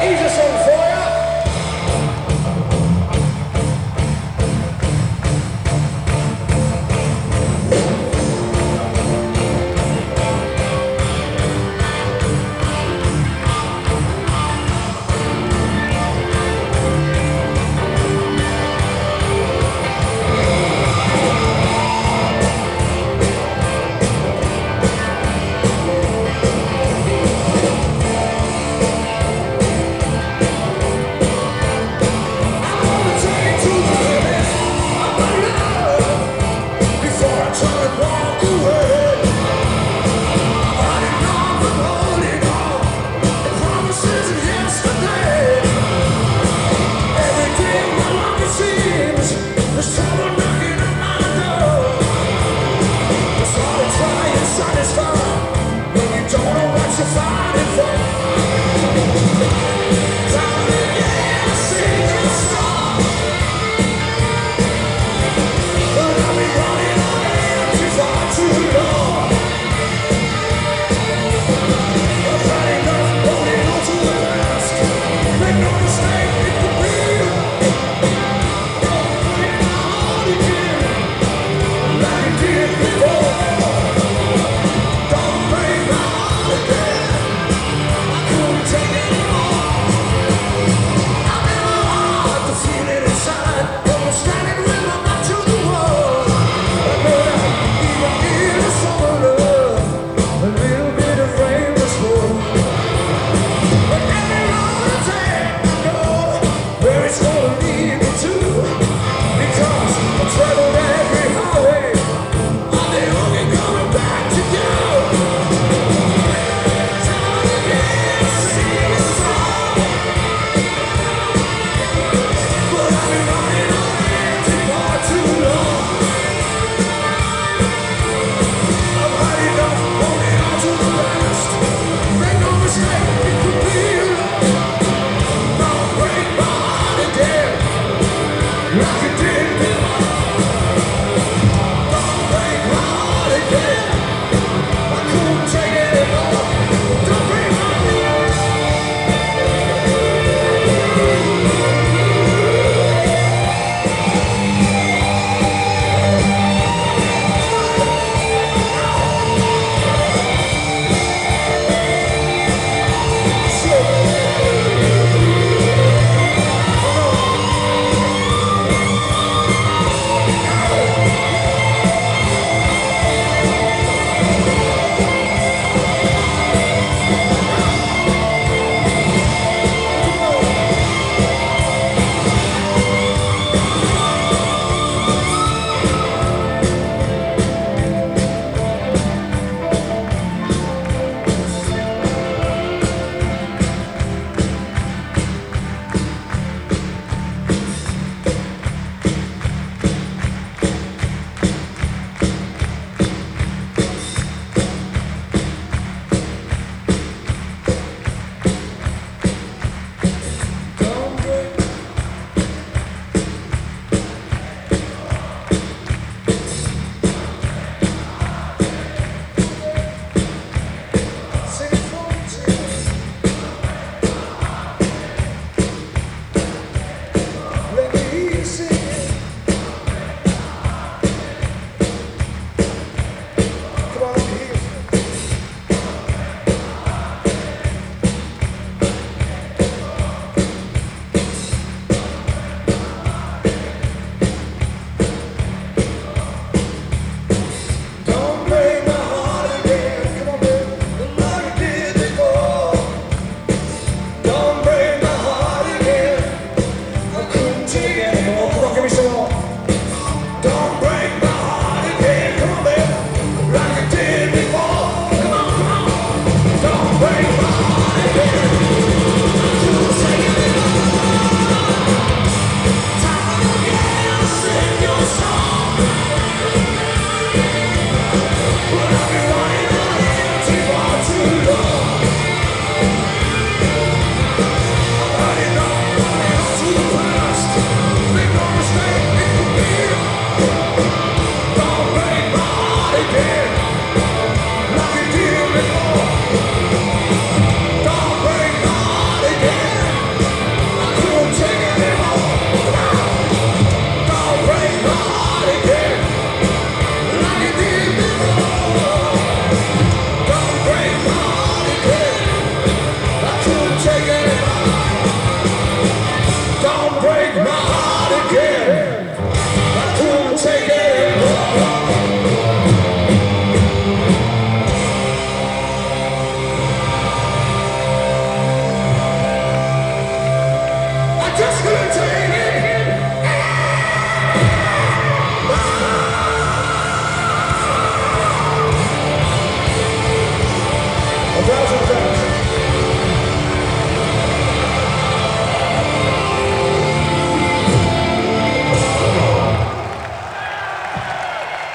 Song Одразу